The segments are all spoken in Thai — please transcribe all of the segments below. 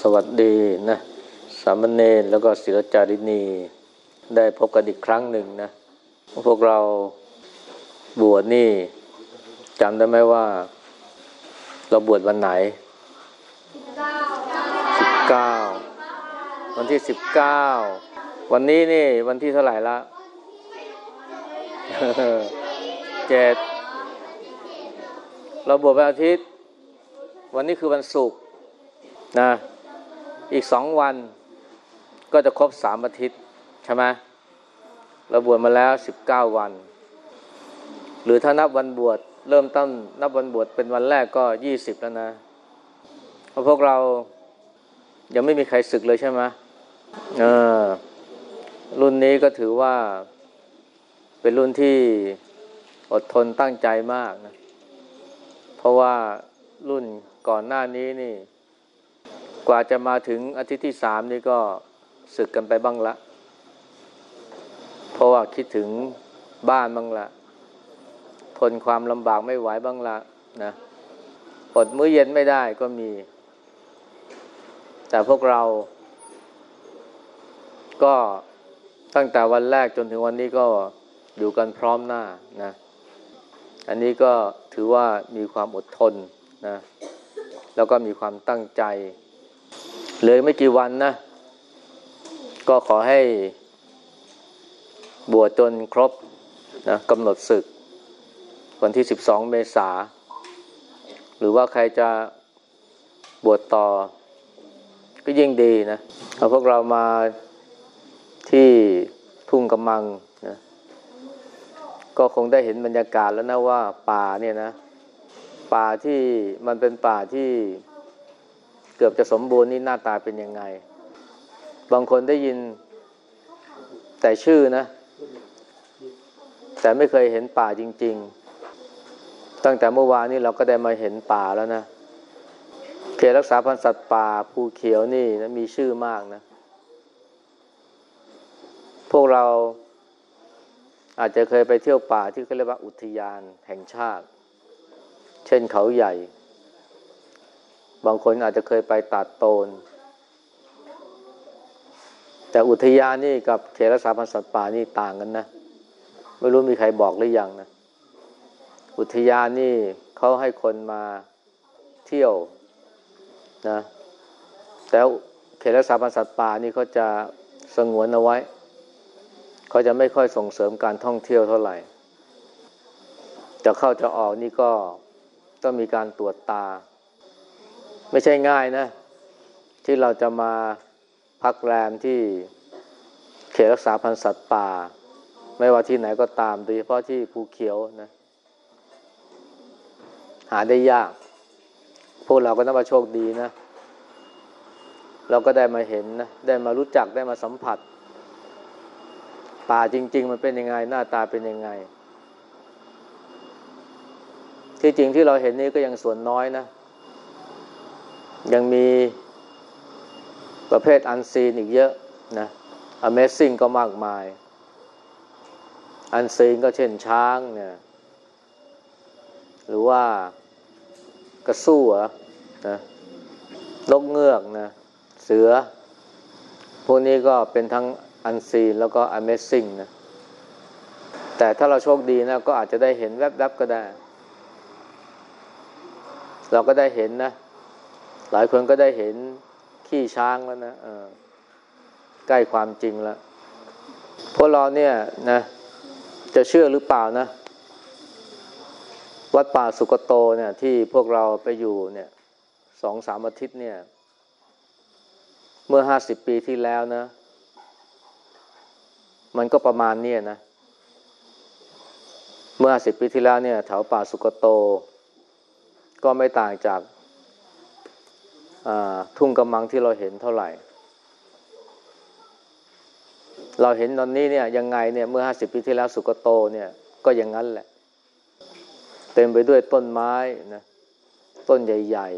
สวัสดีนะสามเณรแล้วก็ศิลจารินี ได้พบกันอีกครั้งหนึ่งนะพวกเราบวชนี่จำได้ไหมว่า เราบวชวันไหนสิบเก้าวันที่สิบเก้าวันนี้นี่วันที่เท่าไหร่ละเจ็ดเราบวชวันอาทิตย์ วันนี้คือวันศุกร์นะ อีกสองวันก็จะครบสามอาทิตย์ใช่ไหมเราบวชมาแล้วสิบเก้าวัน หรือถ้านับวันบวชเริ่มต้นนับวันบวชเป็นวันแรกก็ยี่สิบแล้วนะเพราะพวกเรายังไม่มีใครศึกเลยใช่ไหมเออรุ่นนี้ก็ถือว่าเป็นรุ่นที่อดทนตั้งใจมากนะ เพราะว่ารุ่นก่อนหน้านี้นี่ กว่าจะมาถึงอาทิตย์ที่สามนี่ก็ศึกกันไปบ้างละ เพราะว่าคิดถึงบ้านบ้างละ ทนความลำบากไม่ไหวบ้างละนะอดมื้อเย็นไม่ได้ก็มี แต่พวกเรา ก็ตั้งแต่วันแรกจนถึงวันนี้ก็อยู่กันพร้อมหน้านะ อันนี้ก็ถือว่ามีความอดทนนะ แล้วก็มีความตั้งใจ เลยไม่กี่วันนะ ก็ขอให้บวชจนครบนะกำหนดศึก วันที่ 12 เมษา หรือว่าใครจะบวชต่อ ก็ยิ่งดีนะเอาพวกเรามาที่ทุ่งกำมังนะก็คงได้เห็นบรรยากาศแล้วนะว่าป่าเนี่ยนะ ป่าที่มันเป็นป่าที่ เกือบจะสมบูรณ์นี่หน้าตาเป็นยังไง บางคนได้ยินแต่ชื่อนะ แต่ไม่เคยเห็นป่าจริง ๆ ตั้งแต่เมื่อวานนี้เราก็ได้มาเห็นป่าแล้วนะเขตรักษาพันธุ์สัตว์ป่าภูเขียวนี่นะมีชื่อมากนะ พวกเราอาจจะเคยไปเที่ยวป่าที่เขาเรียกว่าอุทยานแห่งชาติ เช่นเขาใหญ่ บางคนอาจจะเคยไปตัดโตน แต่อุทยานนี่กับเขตรักษาพันธุ์สัตว์ป่านี่ต่างกันนะ ไม่รู้มีใครบอกหรือยังนะ อุทยานนี่เขาให้คนมาเที่ยวนะแต่เขตรักษาพันธุ์สัตว์ป่านี่เขาจะสงวนเอาไว้ เขาจะไม่ค่อยส่งเสริมการท่องเที่ยวเท่าไหร่ จะเข้าจะออกนี่ก็ต้องมีการตรวจตา ไม่ใช่ง่ายนะ ที่เราจะมาพักแรมที่เขตรักษาพันธุ์สัตว์ป่า ไม่ว่าที่ไหนก็ตาม โดยเฉพาะที่ภูเขียวนะ หาได้ยาก พวกเราก็นับว่าโชคดีนะ เราก็ได้มาเห็นนะ ได้มารู้จักได้มาสัมผัส ป่าจริง ๆ มันเป็นยังไง หน้าตาเป็นยังไง ที่จริงที่เราเห็นนี่ก็ยังส่วนน้อยนะ ยังมีประเภทอันซีนอีกเยอะนะ Amazing ก็มากมาย อันซีนก็เช่นช้างเนี่ย หรือว่ากระสู้นะนกเงือกนะ เสือ พวกนี้ก็เป็นทั้งอันซีนแล้วก็ Amazing นะ แต่ถ้าเราโชคดีนะ ก็อาจจะได้เห็นแวบๆก็ได้ เราก็ได้เห็นนะ หลายคนก็ได้เห็นขี้ช้างแล้วนะใกล้ความจริงแล้วพวกเราเนี่ยนะ จะเชื่อหรือเปล่านะ วัดป่าสุกโตเนี่ย ที่พวกเราไปอยู่เนี่ยสองสามอาทิตย์เนี่ย เมื่อห้าสิบปีที่แล้วนะ มันก็ประมาณนี้นะ เมื่อห้าสิบปีที่แล้วเนี่ยแถวป่าสุกโต ก็ไม่ต่างจาก ทุ่งกำมังที่เราเห็นเท่าไหร่ เราเห็นตอนนี้เนี่ยยังไงเนี่ยเมื่อห้าสิบปีที่แล้วสุกโตเนี่ยก็อย่างนั้นแหละ เต็มไปด้วยต้นไม้นะต้นใหญ่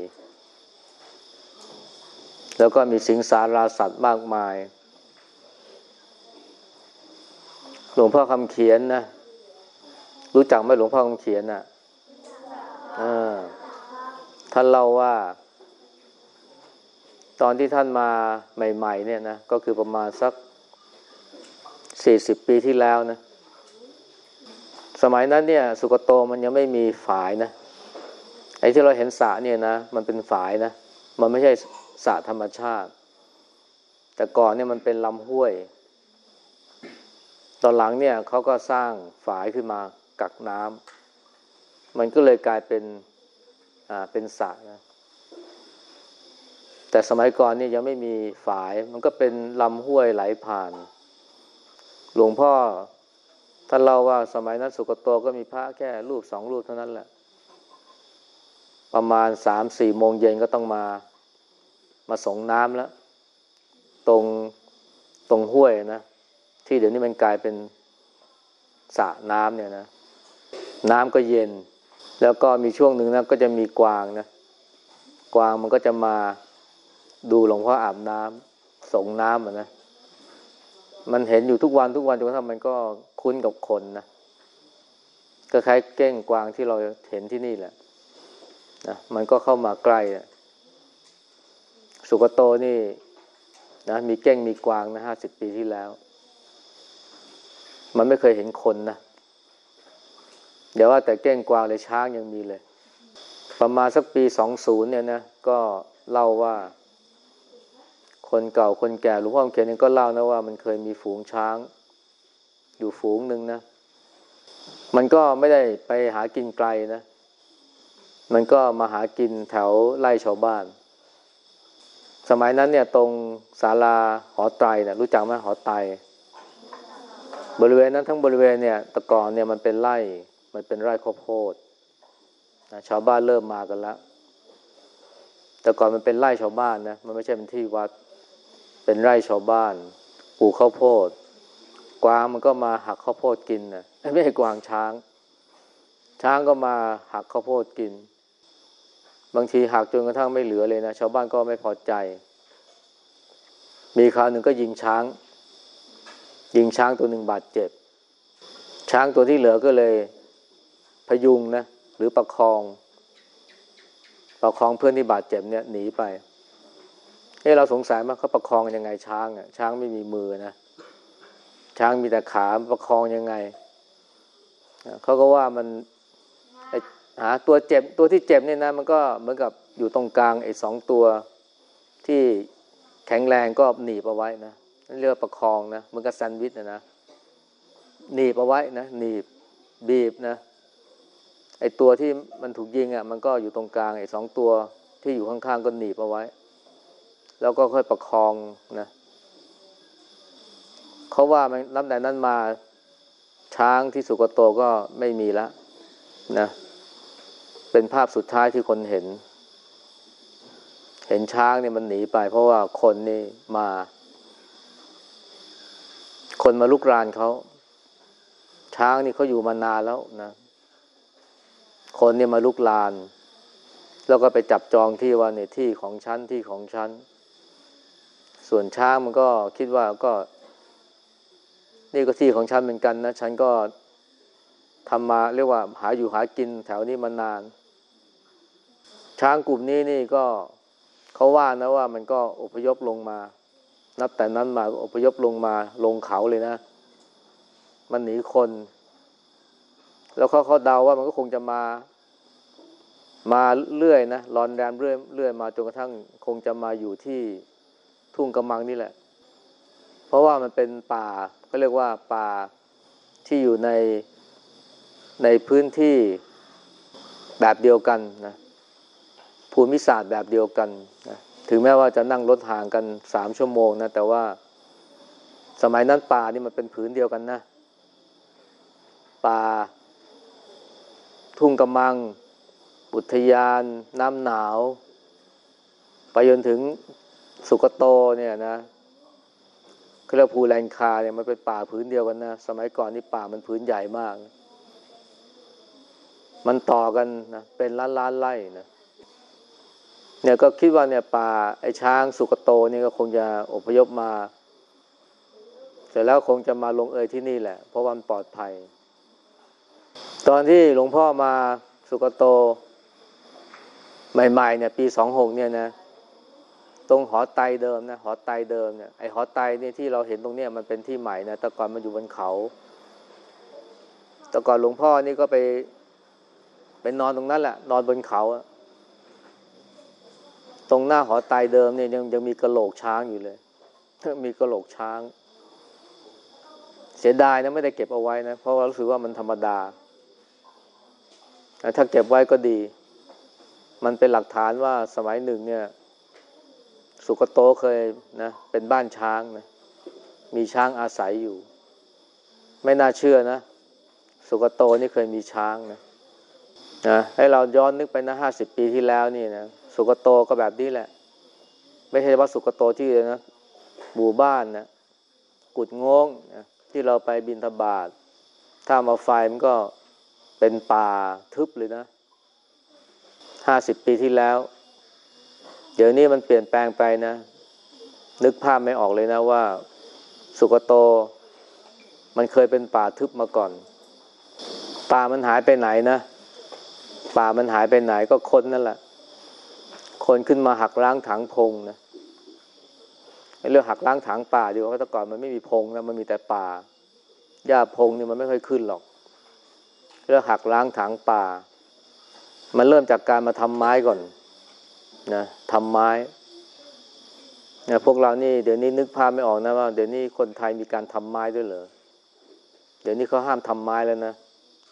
ๆ แล้วก็มีสิงสาราสัตว์มากมาย หลวงพ่อคำเขียนนะรู้จักไหมหลวงพ่อคำเขียนนะ่ะท่านเล่าว่า ตอนที่ท่านมาใหม่ ๆ เนี่ยนะก็คือประมาณสักสี่สิบปีที่แล้วนะ สมัยนั้นเนี่ย สุกโตมันยังไม่มีฝายนะไอ้ที่เราเห็นสระเนี่ยนะมันเป็นฝายนะ มันไม่ใช่สระธรรมชาติ แต่ก่อนเนี่ยมันเป็นลำห้วย ตอนหลังเนี่ยเขาก็สร้างฝายขึ้นมากักน้ำมันก็เลยกลายเป็นอ่าเป็นสระนะ แต่สมัยก่อนนี่ยังไม่มีฝาย มันก็เป็นลำห้วยไหลผ่าน หลวงพ่อท่านเล่าว่าสมัยนั้นสุกโตก็มีพระแค่รูปสองรูปเท่านั้นแหละ ประมาณสามสี่โมงเย็นก็ต้องมามาส่งน้ำแล้ว ตรงตรงห้วยนะ ที่เดี๋ยวนี้มันกลายเป็นสระน้ำเนี่ยนะ น้ำก็เย็น แล้วก็มีช่วงหนึ่งนะก็จะมีกวางนะ กวางมันก็จะมา ดูหลวงพ่ออาบน้ำส่งน้ำอะนะ มันเห็นอยู่ทุกวันทุกวันจนกระทั่งมันก็คุ้นกับคนนะก็คล้ายเก้งกวางที่เราเห็นที่นี่แหละนะมันก็เข้ามาใกล้สุกโตนี่นะมีเก้งมีกวางนะห้าสิบปีที่แล้ว มันไม่เคยเห็นคนนะเดี๋ยวว่าแต่เก้งกวางเลยช้างยังมีเลย ประมาณสักปีสองศูนย์เนี่ยนะ ก็เล่าว่า คนเก่าคนแก่หลวงพ่อเขียนเองก็เล่านะว่ามันเคยมีฝูงช้าง อยู่ฝูงหนึ่งนะ มันก็ไม่ได้ไปหากินไกลนะ มันก็มาหากินแถวไร่ชาวบ้าน สมัยนั้นเนี่ยตรงศาลาหอไตรเนี่ยรู้จักไหมหอไตรบริเวณนั้นทั้งบริเวณเนี่ยตะกอนเนี่ยมันเป็นไร่มันเป็นไร่ข้าวโพดนะชาวบ้านเริ่มมากันแล้ว แต่ก่อนมันเป็นไร่ชาวบ้านนะ มันไม่ใช่เป็นที่วัด เป็นไร่ชาวบ้านปลูกข้าวโพด กวางมันก็มาหักข้าวโพดกินนะไม่ใช่กวางช้าง ช้างก็มาหักข้าวโพดกิน บางทีหักจนกระทั่งไม่เหลือเลยนะชาวบ้านก็ไม่พอใจ มีคราวหนึ่งก็ยิงช้าง ยิงช้างตัวหนึ่งบาดเจ็บ ช้างตัวที่เหลือก็เลยพยุงนะหรือประคอง ประคองเพื่อนที่บาดเจ็บเนี่ยหนีไป เฮ้เราสงสัยว่าเขาประคองยังไงช้างอะ ช้างไม่มีมือนะช้างมีแต่ขาประคองยังไงเขาก็ว่ามันหาตัวเจ็บตัวที่เจ็บเนี่ยนะมันก็เหมือนกับอยู่ตรงกลางไอ้สองตัวที่แข็งแรงก็หนีบเอาไว้นะนั่นเรียกว่าประคองนะมันก็แซนด์วิชนะนะหนีบเอาไว้นะหนีบบีบนะไอ้ตัวที่มันถูกยิงอะ มันก็อยู่ตรงกลางไอ้สองตัวที่อยู่ข้างๆก็หนีบเอาไว้ แล้วก็ค่อยประคองนะเขาว่ามันนับแต่นั้นมาช้างที่สุกโตก็ไม่มีละนะ เป็นภาพสุดท้ายที่คนเห็น เห็นช้างเนี่ยมันหนีไป เพราะว่าคนนี่มา คนมาลุกรานเขา ช้างนี่เขาอยู่มานานแล้วนะ คนเนี่ยมาลุกลาน แล้วก็ไปจับจองที่ว่าเนี่ยที่ของฉันที่ของฉัน ส่วนช้างมันก็คิดว่าก็ นี่ก็ที่ของฉันเหมือนกันนะฉันก็ทำมาเรียกว่าหาอยู่หากินแถวนี้มานาน ช้างกลุ่มนี้นี่ก็เขาว่านะว่ามันก็อพยพลงมา นับแต่นั้นมาอพยพลงมาลงเขาเลยนะ มันหนีคน แล้วเขาเขาเดาว่ามันก็คงจะมา มาเรื่อยนะรอนแรมเรื่อยเรื่อยมาจนกระทั่งคงจะมาอยู่ที่ ทุ่งกำมังนี่แหละ เพราะว่ามันเป็นป่าเขาเรียกว่าป่าที่อยู่ในในพื้นที่แบบเดียวกันนะภูมิศาสตร์แบบเดียวกันนะถึงแม้ว่าจะนั่งรถห่างกันสามชั่วโมงนะแต่ว่าสมัยนั้นป่านี่มันเป็นผืนเดียวกันนะ ป่า ทุ่งกำมัง อุทยาน น้ำหนาว ไปจนถึง สุกโตเนี่ยนะคือเราภูแลนคาเนี่ยมันเป็นป่าพื้นเดียวกันนะ สมัยก่อนนี่ป่ามันพื้นใหญ่มาก มันต่อกันนะเป็นล้านล้านไร่นะเนี่ยก็คิดว่าเนี่ยป่าไอ้ช้างสุกโตเนี่ยก็คงจะอพยพมา เสร็จแล้วคงจะมาลงเอยที่นี่แหละ เพราะวันปลอดภัย ตอนที่หลวงพ่อมาสุกโต ใหม่ ๆ เนี่ย ปีสองหกเนี่ยนะ ตรงหอไตเดิมนะหอไตเดิมเนี่ยไอหอไตเนี่ยที่เราเห็นตรงเนี้ยมันเป็นที่ใหม่นะแต่ก่อนมันอยู่บนเขาแต่ก่อนหลวงพ่อนี่ก็ไปไปนอนตรงนั้นแหละ นอนบนเขา ตรงหน้าหอไตเดิมเนี่ยยังยังมีกระโหลกช้างอยู่เลย มีกระโหลกช้าง เสียดายนะไม่ได้เก็บเอาไว้นะ เพราะว่ารู้สึกว่ามันธรรมดาถ้าเก็บไว้ก็ดี มันเป็นหลักฐานว่าสมัยหนึ่งเนี่ย สุกโตเคยนะเป็นบ้านช้างนะมีช้างอาศัยอยู่ ไม่น่าเชื่อนะ สุกโตนี่เคยมีช้างนะนะให้เราย้อนนึกไปนะห้าสิบปีที่แล้วนี่นะสุกโตก็แบบนี้แหละ ไม่ใช่ว่าสุกโตที่นะหมู่บ้านนะกุดงงนะที่เราไปบินทบาทถ้ามาไฟมันก็เป็นป่าทึบเลยนะห้าสิบปีที่แล้ว เดี๋ยวนี้มันเปลี่ยนแปลงไปนะ นึกภาพไม่ออกเลยนะว่า สุกโต มันเคยเป็นป่าทึบมาก่อน ป่ามันหายไปไหนนะ ป่ามันหายไปไหนก็คนนั่นแหละ คนขึ้นมาหักล้างถังพงนะเรื่องหักล้างถังป่าดีกว่าแต่ก่อนมันไม่มีพงนะมันมีแต่ป่าหญ้าพงนี่มันไม่ค่อยขึ้นหรอก เรื่องหักล้างถังป่า มันเริ่มจากการมาทำไม้ก่อน นะทำไม้นะพวกเรานี่เดี๋ยวนี้นึกภาพไม่ออกนะว่าเดี๋ยวนี้คนไทยมีการทำไม้ด้วยเหรอเดี๋ยวนี้เขาห้ามทำไม้แล้วนะ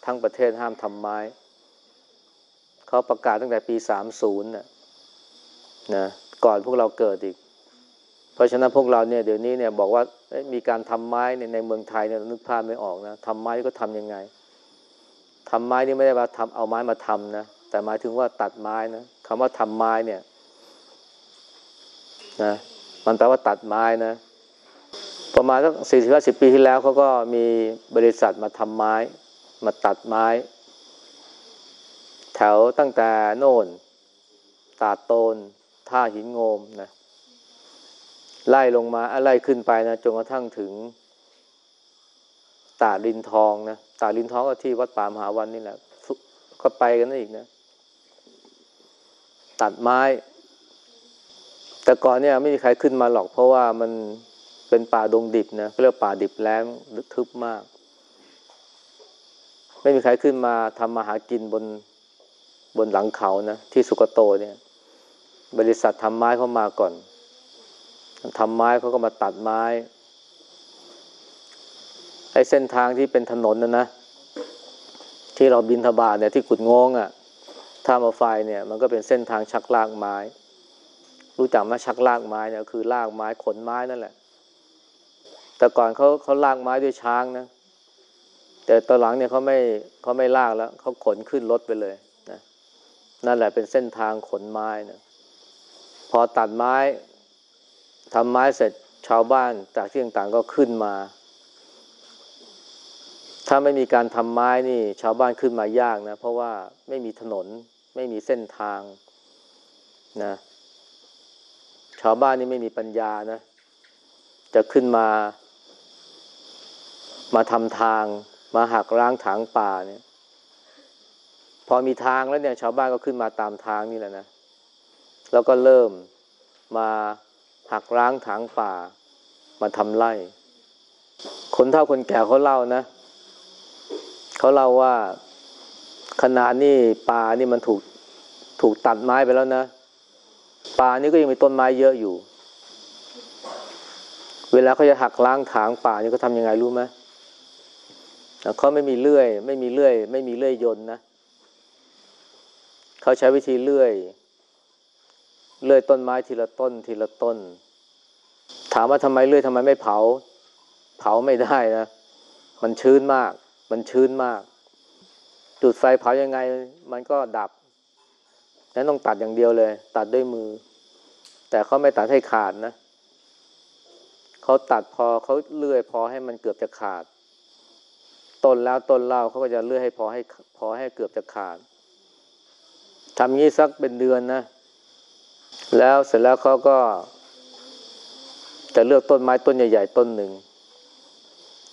ทั้งประเทศห้ามทำไม้ เขาประกาศตั้งแต่ปีสามศูนย์นะนะก่อนพวกเราเกิดอีก เพราะฉะนั้นพวกเราเนี่ยเดี๋ยวนี้เนี่ยบอกว่ามีการทำไม้ในในเมืองไทยเนี่ยนึกภาพไม่ออกนะทำไม้ก็ทำยังไงทำไม้นี่ไม่ได้ว่าทำเอาไม้มาทำนะแต่หมายถึงว่าตัดไม้นะ คำว่าทำไม้เนี่ยนะมันแปลว่าตัดไม้นะ ประมาณสักสี่สิบสิบปีที่แล้วเขาก็มีบริษัทมาทำไม้ มาตัดไม้ แถวตั้งแต่โน่น ตาโตน ท่าหินโงมนะไล่ลงมาไล่ขึ้นไปนะจนกระทั่งถึง ตาลินทองนะตาลินทองก็ที่วัดป่ามหาวันนี่แหละก็ไปกันอีกนะ ตัดไม้ แต่ก่อนเนี่ยไม่มีใครขึ้นมาหรอก เพราะว่ามันเป็นป่าดงดิบนะเรียกป่าดิบแล้งลึกทึบมาก ไม่มีใครขึ้นมาทำมาหากินบนบนหลังเขานะที่สุกโตเนี่ย บริษัททำไม้เข้ามาก่อนทำไม้เขาก็มาตัดไม้ไอ้เส้นทางที่เป็นถนนนะนะที่เราบินทบาทเนี่ยที่กุดงงอะ่ะ ท่ามาไฟเนี่ยมันก็เป็นเส้นทางชักลากไม้ รู้จักไหมชักลากไม้เนี่ยคือลากไม้ขนไม้นั่นแหละ แต่ก่อนเขาเขาลากไม้ด้วยช้างนะ แต่ตอนหลังเนี่ยเขาไม่เขาไม่ลากแล้วเขาขนขึ้นรถไปเลยนะนั่นแหละเป็นเส้นทางขนไม้นะพอตัดไม้ทำไม้เสร็จชาวบ้านจากที่ต่างๆก็ขึ้นมา ถ้าไม่มีการทำไม้นี่ ชาวบ้านขึ้นมายากนะ เพราะว่าไม่มีถนน ไม่มีเส้นทางนะชาวบ้านนี่ไม่มีปัญญานะ จะขึ้นมา มาทำทาง มาหักล้างถางป่าเนี่ย พอมีทางแล้วเนี่ย ชาวบ้านก็ขึ้นมาตามทางนี่แหละนะ แล้วก็เริ่มมาหักล้างถางป่า มาทำไร่ คนเฒ่าคนแก่เขาเล่านะ เขาเล่าว่า ขนาดนี้ป่านี่มันถูกถูกตัดไม้ไปแล้วนะ ป่านี่ก็ยังมีต้นไม้เยอะอยู่ เวลาเขาจะหักล้างถางป่านี่เขาทำยังไงรู้ไหมเขาไม่มีเลื่อย ไม่มีเลื่อย ไม่มีเลื่อยยนต์นะเขาใช้วิธีเลื่อยเลื่อยต้นไม้ทีละต้นทีละต้น ถามว่าทำไมเลื่อยทำไมไม่เผา เผาไม่ได้นะ มันชื้นมาก มันชื้นมาก จุดไฟเผายังไงมันก็ดับนั้นต้องตัดอย่างเดียวเลย ตัดด้วยมือ แต่เขาไม่ตัดให้ขาดนะเขาตัดพอเขาเลื่อยพอให้มันเกือบจะขาด ต้นแล้วต้นเล่าเขาก็จะเลื่อยให้พอให้พอให้เกือบจะขาดทำงี้สักเป็นเดือนนะ แล้วเสร็จแล้วเขาก็ จะเลือกต้นไม้ต้นใหญ่ ๆ ต้นหนึ่ง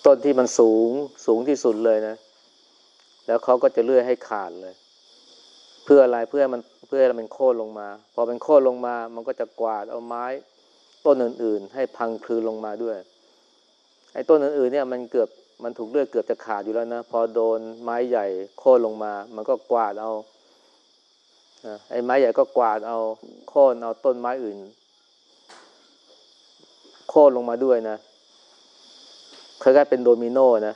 ต้นที่มันสูงสูงที่สุดเลยนะ แล้วเขาก็จะเลื่อยให้ขาดเลย เพื่ออะไรเพื่อมันเพื่อให้มันโค่นลงมา พอเป็นโค่นลงมา มันก็จะกวาดเอาไม้ต้นอื่น ๆ ให้พังคลืนลงมาด้วยไอ้ต้นอื่นๆเนี่ยมันเกือบมันถูกเลือดเกือบจะขาดอยู่แล้วนะ พอโดนไม้ใหญ่โค่นลงมา มันก็กวาดเอาไอ้ไม้ใหญ่ก็กวาดเอาโค่นเอาต้นไม้อื่น โค่นลงมาด้วยนะคล้ายๆเป็นโดมิโนนะ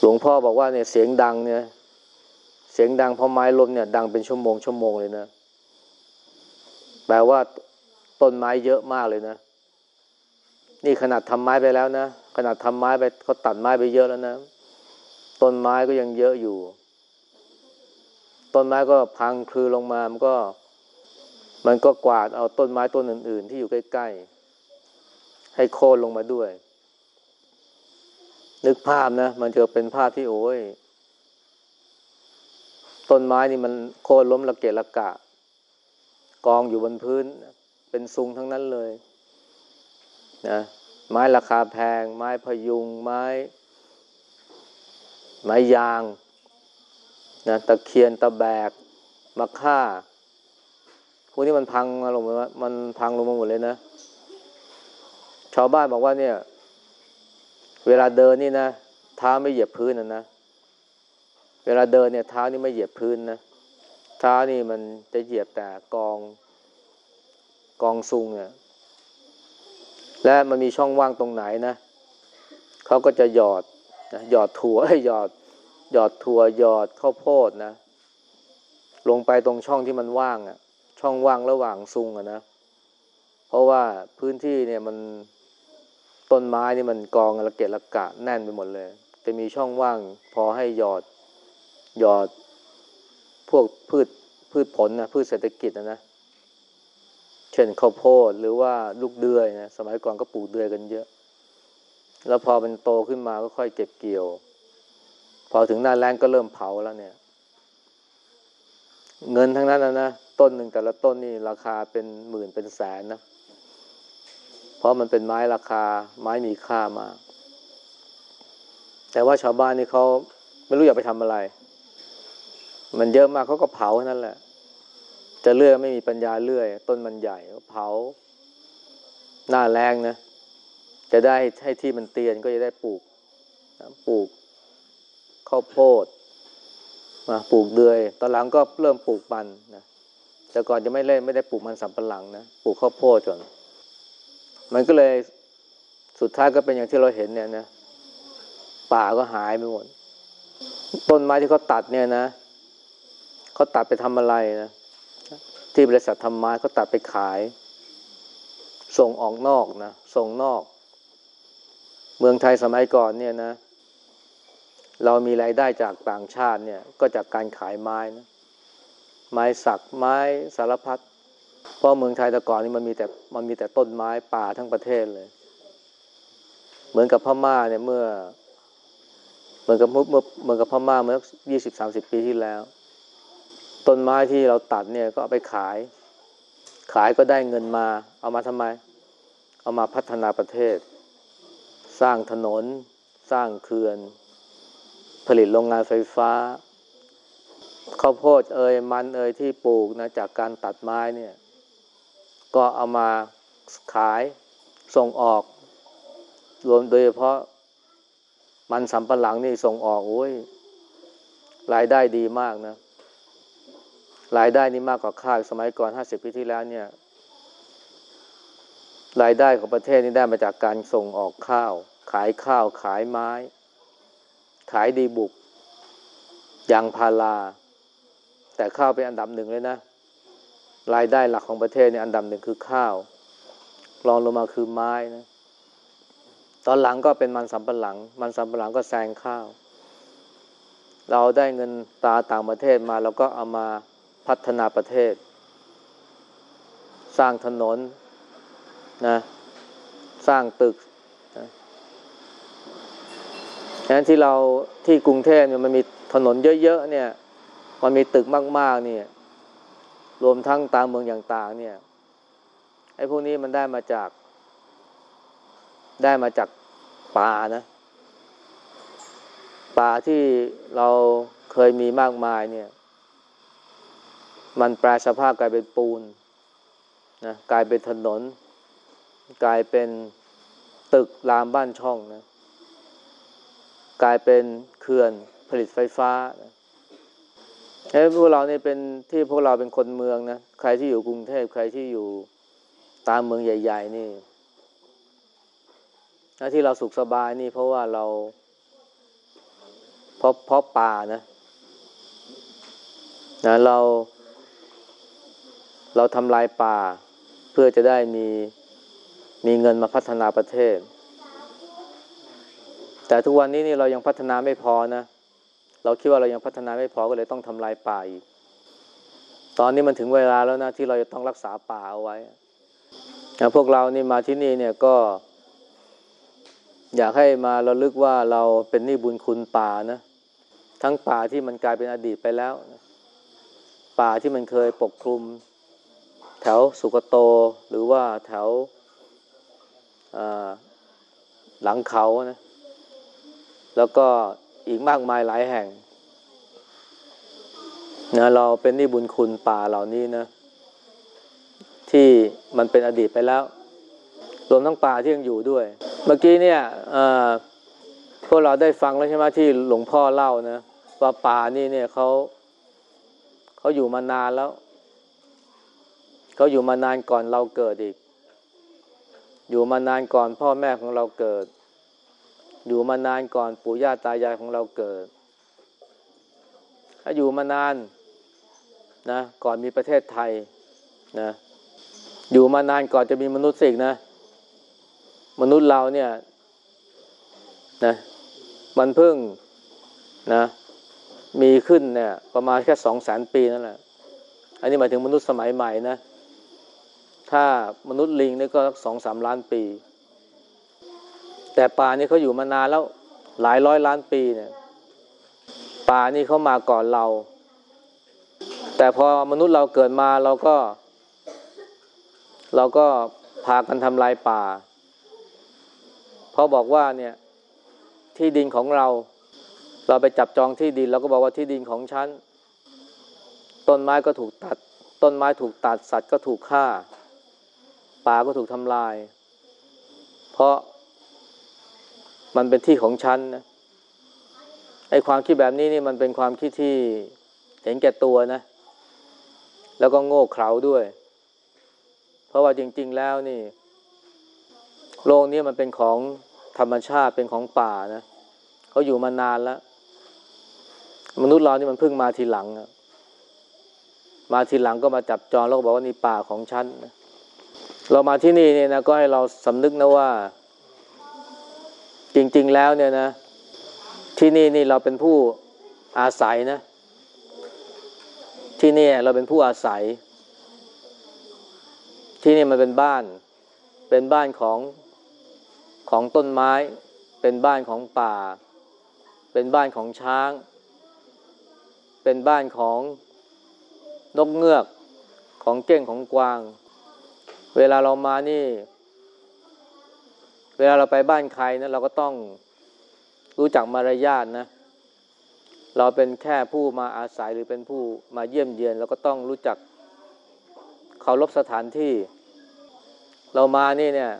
หลวงพ่อบอกว่าเนี่ยเสียงดังเนี่ย เสียงดังเพราะไม้ล้มเนี่ย ดังเป็นชั่วโมงชั่วโมงเลยนะ แปลว่าต้นไม้เยอะมากเลยนะ นี่ขนาดทำไม้ไปแล้วนะ ขนาดทำไม้ไปเขาตัดไม้ไปเยอะแล้วนะ ต้นไม้ก็ยังเยอะอยู่ ต้นไม้ก็พังคลือลงมา มันก็ มันก็กวาดเอาต้นไม้ต้นอื่น ๆ ที่อยู่ใกล้ ๆ ให้โค่นลงมาด้วย นึกภาพนะ มันจะเป็นภาพที่โอ้ยต้นไม้นี่มันโค่นล้มระเกะระกะ กองอยู่บนพื้น เป็นซุงทั้งนั้นเลยนะไม้ราคาแพง ไม้พยุง ไม้ ไม้ยางนะตะเคียนตะแบกมะค่าพวกนี้มันพังลงมามันพังลงมาหมดเลยนะ ชาวบ้านบอกว่าเนี่ย เวลาเดินนี่นะเท้าไม่เหยียบพื้นนะนะ เวลาเดินเนี่ยเท้านี่ไม่เหยียบพื้นนะเท้านี่มันจะเหยียบแต่กองกองซุงเนี่ยและมันมีช่องว่างตรงไหนนะเขาก็จะหยอดนะหยอดถั่วหยอดหยอดถั่วหยอดข้าวโพดนะ ลงไปตรงช่องที่มันว่างอะ่ะ ช่องว่างระหว่างซุงอะนะ เพราะว่าพื้นที่เนี่ยมัน ต้นไม้นี่มันกองระเกะระกะแน่นไปหมดเลย จะมีช่องว่าง พอให้หยอดหยอดพวกพืชพืชผลนะพืชเศรษฐกิจนะนะเช่นข้าวโพดหรือว่าลูกเดือยนะสมัยก่อนก็ปลูกเดือยกันเยอะ แล้วพอมันโตขึ้นมาก็ค่อยเก็บเกี่ยว พอถึงหน้าแรงก็เริ่มเผาแล้วเนี่ย เงินทั้งนั้นนะนะต้นหนึ่งแต่ละต้นนี่ราคาเป็นหมื่นเป็นแสนนะ เพราะมันเป็นไม้ราคาไม้มีค่ามาก แต่ว่าชาวบ้านนี่เขาไม่รู้อยากไปทำอะไร มันเยอะมากเขาก็เผานั่นแหละ จะเลื่อยไม่มีปัญญาเลื่อย ต้นมันใหญ่เผา หน้าแรงนะ จะได้ให้ที่มันเตียนก็จะได้ปลูกปลูกข้าวโพดมาปลูกเดือย ตอนหลังก็เริ่มปลูกมันนะแต่ก่อนจะไม่เล่นไม่ได้ปลูกมันสำปะหลังนะ ปลูกข้าวโพดจน มันก็เลยสุดท้ายก็เป็นอย่างที่เราเห็นเนี่ยนะป่าก็หายไปหมด ต้นไม้ที่เขาตัดเนี่ยนะเขาตัดไปทำอะไรนะที่บริษัททำไม้เขาตัดไปขาย ส่งออกนอกนะส่งนอก เมืองไทยสมัยก่อนเนี่ยนะ เรามีรายได้จากต่างชาติเนี่ย ก็จากการขายไม้นะไม้สักไม้สารพัด เพราะเมืองไทยแต่ก่อนนี่มันมีแต่มันมีแต่ต้นไม้ป่าทั้งประเทศเลย เหมือนกับพม่าเนี่ยเมื่อ เหมือนกับเมื่อเหมือนกับพม่าเมื่อยี่สิบสามสิบปีที่แล้ว ต้นไม้ที่เราตัดเนี่ยก็เอาไปขาย ขายก็ได้เงินมา เอามาทำไม เอามาพัฒนาประเทศ สร้างถนน สร้างเขื่อน ผลิตโรงงานไฟฟ้าข้าวโพดเอ่ยมันเอ่ยที่ปลูกนะจากการตัดไม้เนี่ย ก็เอามาขายส่งออก รวมโดยเฉพาะมันสำปะหลังนี่ส่งออกโอ้ยรายได้ดีมากนะ รายได้นี่มากกว่าข้าวสมัยก่อนห้าสิบปีที่แล้วเนี่ย รายได้ของประเทศนี่ได้มาจากการส่งออกข้าว ขายข้าว ขายไม้ ขายดีบุกยางพารา แต่ข้าวเป็นอันดับหนึ่งเลยนะ รายได้หลักของประเทศเนี่ยอันดับหนึ่งคือข้าวรองลงมาคือไม้นะตอนหลังก็เป็นมันสำปะหลัง มันสำปะหลังก็แซงข้าว เราได้เงินตาต่างประเทศมาเราก็เอามาพัฒนาประเทศ สร้างถนนนะสร้างตึกนะฉะนั้นที่เราที่กรุงเทพเนี่ยมันมีถนนเยอะๆเนี่ย มันมีตึกมากๆเนี่ย รวมทั้งตามเมืองอย่างต่างเนี่ยไอ้พวกนี้มันได้มาจาก ได้มาจากป่านะป่าที่เราเคยมีมากมายเนี่ย มันแปลสภาพกลายเป็นปูนนะกลายเป็นถนน กลายเป็นตึกรามบ้านช่องนะกลายเป็นเขื่อนผลิตไฟฟ้านะ ไอ้พวกเราเนี่ยเป็นที่พวกเราเป็นคนเมืองนะ ใครที่อยู่กรุงเทพใครที่อยู่ตามเมืองใหญ่ ๆ นี่ที่เราสุขสบายนี่เพราะว่าเราเพราะเพราะป่านะนะเรา เราทำลายป่า เพื่อจะได้มีมีเงินมาพัฒนาประเทศ แต่ทุกวันนี้นี่เรายังพัฒนาไม่พอนะเเราคิดว่าเรายังพัฒนาไม่พอก็เลยต้องทำลายป่าอีก ตอนนี้มันถึงเวลาแล้วนะที่เราจะต้องรักษาป่าเอาไว้นะพวกเรานี่มาที่นี่เนี่ยก็ อยากให้มาเราลึกว่าเราเป็นหนี้บุญคุณป่านะ ทั้งป่าที่มันกลายเป็นอดีตไปแล้ว ป่าที่มันเคยปกคลุม แถวสุกโตหรือว่าแถวหลังเขานะ แล้วก็ อีกมากมายหลายแห่งนะเราเป็นนี้บุญคุณป่าเหล่านี้นะ ที่มันเป็นอดีตไปแล้ว รวมทั้งป่าที่ยังอยู่ด้วย เมื่อกี้เนี่ยพวกเราได้ฟังแล้วใช่ไหมที่หลวงพ่อเล่านะว่าป่านี่เนี่ยเขาเขาอยู่มานานแล้วเขาอยู่มานานก่อนเราเกิดอีก อยู่มานานก่อนพ่อแม่ของเราเกิด อยู่มานานก่อนปู่ย่าตายายของเราเกิด ถ้าอยู่มานานนะก่อนมีประเทศไทยนะอยู่มานานก่อนจะมีมนุษย์สิกนะ มนุษย์เราเนี่ยนะมันเพิ่งนะมีขึ้นเนี่ยประมาณแค่สองแสนปีนั่นแหละ อันนี้หมายถึงมนุษย์สมัยใหม่นะ ถ้ามนุษย์ลิงนี่ก็สองสามล้านปี แต่ป่านี่เขาอยู่มานานแล้วหลายร้อยล้านปีเนี่ยป่านี่เขามาก่อนเรา แต่พอมนุษย์เราเกิดมาเราก็ เราก็พากันทำลายป่า เพราะบอกว่าเนี่ยที่ดินของเรา เราไปจับจองที่ดินเราก็บอกว่าที่ดินของฉัน ต้นไม้ก็ถูกตัด ต้นไม้ถูกตัดสัตว์ก็ถูกฆ่า ป่าก็ถูกทำลาย เพราะ มันเป็นที่ของฉันนะไอ้ความคิดแบบนี้นี่มันเป็นความคิดที่เห็นแก่ตัวนะ แล้วก็โง่เขลาด้วย เพราะว่าจริง ๆ แล้วนี่ โลกนี้มันเป็นของธรรมชาติเป็นของป่านะเขาอยู่มานานแล้ว มนุษย์เรานี่มันเพิ่งมาทีหลังมาทีหลังก็มาจับจองแล้วก็บอกว่านี่ป่าของฉันนะเรามาที่นี่เนี่ยนะก็ให้เราสำนึกนะว่า จริง ๆ แล้วเนี่ยนะ ที่นี่นี่เราเป็นผู้อาศัยนะ ที่นี่เราเป็นผู้อาศัย ที่นี่มันเป็นบ้าน เป็นบ้านของของต้นไม้ เป็นบ้านของป่า เป็นบ้านของช้าง เป็นบ้านของนกเงือกของเก้งของกวาง เวลาเรามานี่ เวลาเราไปบ้านใครนะเราก็ต้องรู้จักมารยาทนะ เราเป็นแค่ผู้มาอาศัยหรือเป็นผู้มาเยี่ยมเยียนเราก็ต้องรู้จักเคารพสถานที่ เรามานี่เนี่ย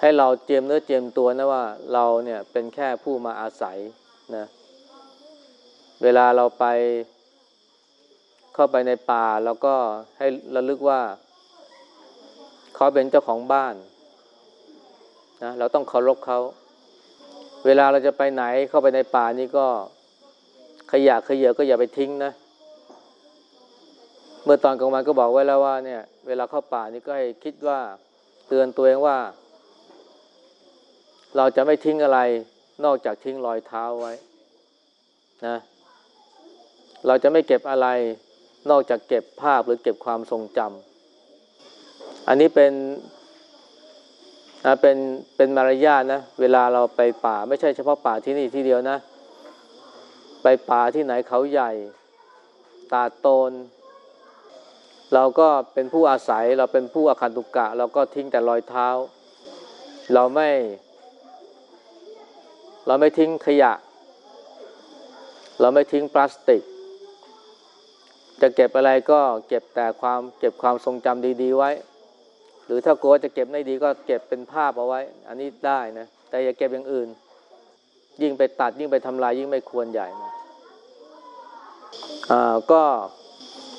ให้เราเจียมเนื้อเจียมตัวนะว่าเราเนี่ยเป็นแค่ผู้มาอาศัยนะเวลาเราไปเข้าไปในป่าเราก็ให้ระลึกว่า เขาเป็นเจ้าของบ้าน นะเราต้องเคารพเขาเวลาเราจะไปไหนเข้าไปในป่านี่ก็ขยะขยะก็อย่าไปทิ้งนะ เมื่อตอนกลางวันก็บอกไว้แล้วว่าเนี่ย เวลาเข้าป่านี่ก็ให้คิดว่าเตือนตัวเองว่า เราจะไม่ทิ้งอะไร นอกจากทิ้งรอยเท้าไว้นะ เราจะไม่เก็บอะไร นอกจากเก็บภาพหรือเก็บความทรงจำอันนี้เป็น นะเป็นเป็นมารยาทนะ เวลาเราไปป่าไม่ใช่เฉพาะป่าที่นี่ที่เดียวนะ ไปป่าที่ไหนเขาใหญ่ ตาโตน เราก็เป็นผู้อาศัยเราเป็นผู้อาคันตุกะเราก็ทิ้งแต่รอยเท้า เราไม่ เราไม่ทิ้งขยะ เราไม่ทิ้งพลาสติก จะเก็บอะไรก็เก็บแต่ความเก็บความทรงจำดี ๆ ไว้ หรือถ้ากลัวจะเก็บไม่ดีก็เก็บเป็นภาพเอาไว้ อันนี้ได้นะ แต่อย่าเก็บอย่างอื่น ยิ่งไปตัดยิ่งไปทำลายยิ่งไม่ควรใหญ่นะอ่าก็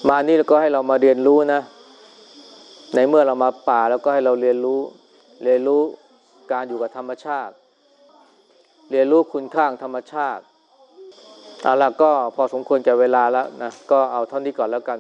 มานี่ก็ให้เรามาเรียนรู้นะ ในเมื่อเรามาป่าแล้วก็ให้เราเรียนรู้ เรียนรู้การอยู่กับธรรมชาติ เรียนรู้คุณค่าธรรมชาติเอาละก็พอสมควรแก่เวลาแล้วนะ ก็เอาเท่านี้ก่อนแล้วกัน